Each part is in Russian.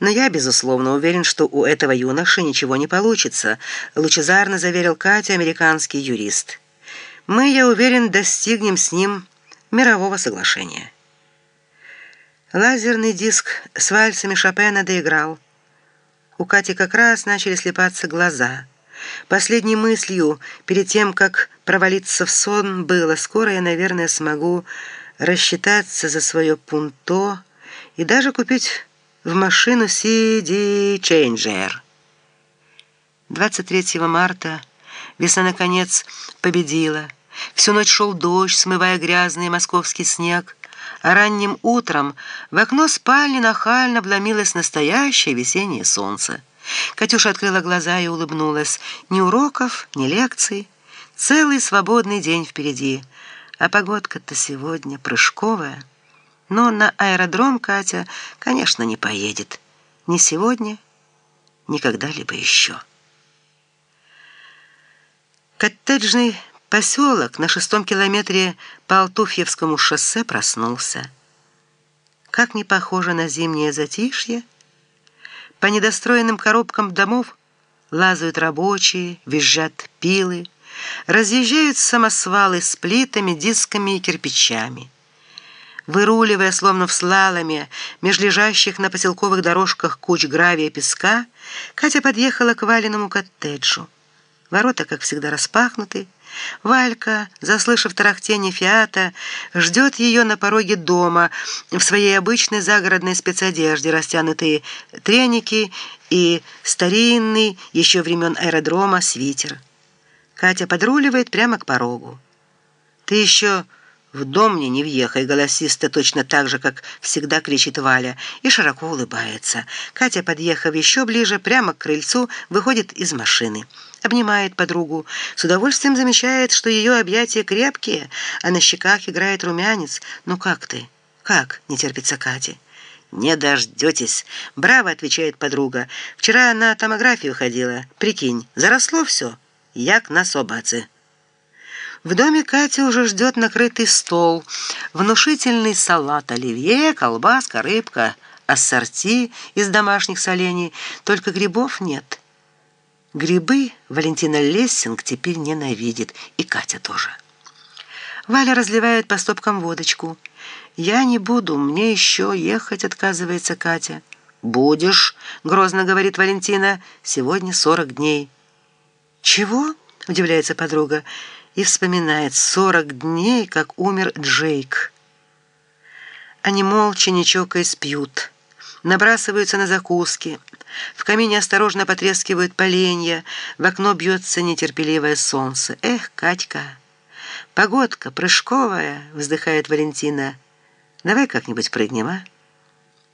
Но я, безусловно, уверен, что у этого юноши ничего не получится, лучезарно заверил Катя американский юрист. Мы, я уверен, достигнем с ним мирового соглашения. Лазерный диск с вальсами Шопена доиграл. У Кати как раз начали слепаться глаза. Последней мыслью перед тем, как провалиться в сон, было: скоро я, наверное, смогу рассчитаться за свое пунто и даже купить в машину CD Changer. 23 марта весна наконец победила. Всю ночь шел дождь, смывая грязный московский снег, а ранним утром в окно спальни нахально вломилось настоящее весеннее солнце. Катюша открыла глаза и улыбнулась. Ни уроков, ни лекций, целый свободный день впереди. А погодка-то сегодня прыжковая. Но на аэродром Катя, конечно, не поедет. Ни сегодня, ни когда-либо еще. Коттеджный поселок на шестом километре по Алтуфьевскому шоссе проснулся. Как не похоже на зимнее затишье. По недостроенным коробкам домов лазают рабочие, визжат пилы, разъезжают самосвалы с плитами, дисками и кирпичами. Выруливая, словно в слаломе, меж лежащих на поселковых дорожках куч гравия и песка, Катя подъехала к Валиному коттеджу. Ворота, как всегда, распахнуты. Валька, заслышав тарахтение фиата, ждет ее на пороге дома в своей обычной загородной спецодежде, растянутые треники и старинный, еще времен аэродрома, свитер. Катя подруливает прямо к порогу. «Ты еще...» В дом мне не въехай, голосисто точно так же, как всегда кричит Валя, и широко улыбается. Катя, подъехав еще ближе, прямо к крыльцу, выходит из машины. Обнимает подругу, с удовольствием замечает, что ее объятия крепкие, а на щеках играет румянец. «Ну как ты? Как?» — не терпится Катя. «Не дождетесь!» — браво отвечает подруга. «Вчера на томографию ходила. Прикинь, заросло все. Як на собаце». В доме Кати уже ждет накрытый стол, внушительный салат оливье, колбаска, рыбка, ассорти из домашних солений, только грибов нет. Грибы Валентина Лессинг теперь ненавидит, и Катя тоже. Валя разливает по стопкам водочку. «Я не буду, мне еще ехать», — отказывается Катя. «Будешь», — грозно говорит Валентина, — «сегодня сорок дней». «Чего?» — удивляется подруга и вспоминает сорок дней, как умер Джейк. Они молча, не чокаясь, пьют, набрасываются на закуски. В камине осторожно потрескивают поленья, в окно бьется нетерпеливое солнце. «Эх, Катька! Погодка прыжковая!» — вздыхает Валентина. «Давай как-нибудь прыгнем, а?»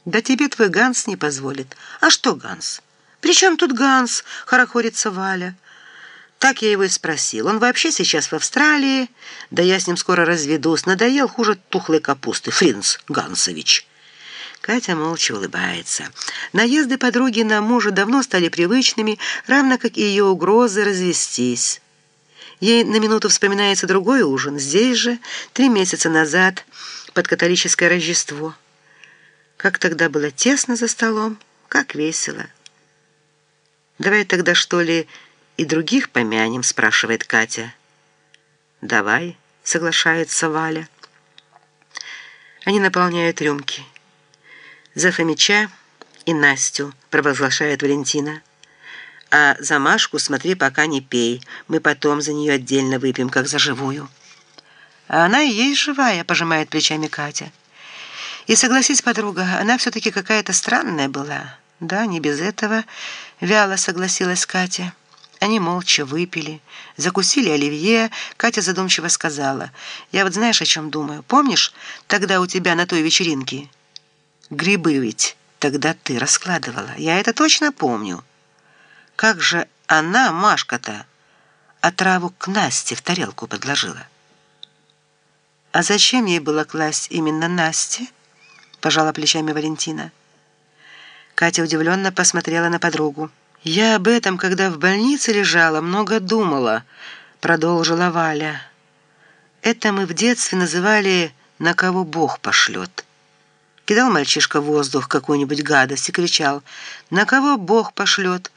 «Да тебе твой Ганс не позволит». «А что Ганс?» «При чем тут Ганс?» — хорохорится Валя. Так я его и спросил. Он вообще сейчас в Австралии. Да я с ним скоро разведусь. Надоел хуже тухлой капусты. Фринц Гансович. Катя молча улыбается. Наезды подруги на мужа давно стали привычными, равно как и ее угрозы развестись. Ей на минуту вспоминается другой ужин. Здесь же, три месяца назад, под католическое Рождество. Как тогда было тесно за столом, как весело. Давай тогда, что ли, и других помянем?» — спрашивает Катя. «Давай», — соглашается Валя. Они наполняют рюмки. «За Фомича и Настю», — провозглашает Валентина. «А за Машку смотри, пока не пей. Мы потом за нее отдельно выпьем, как за живую». «А она и есть живая», — пожимает плечами Катя. «И согласись, подруга, она все-таки какая-то странная была». «Да, не без этого», — вяло согласилась Катя. Они молча выпили, закусили оливье. Катя задумчиво сказала, «Я вот знаешь, о чем думаю? Помнишь, тогда у тебя на той вечеринке? Грибы ведь тогда ты раскладывала. Я это точно помню. Как же она, Машка-то, отраву к Насте в тарелку подложила?» «А зачем ей было класть именно Насте?» пожала плечами Валентина. Катя удивленно посмотрела на подругу. «Я об этом, когда в больнице лежала, много думала», — продолжила Валя. «Это мы в детстве называли «на кого Бог пошлет». Кидал мальчишка в воздух какую-нибудь гадость и кричал «На кого Бог пошлет?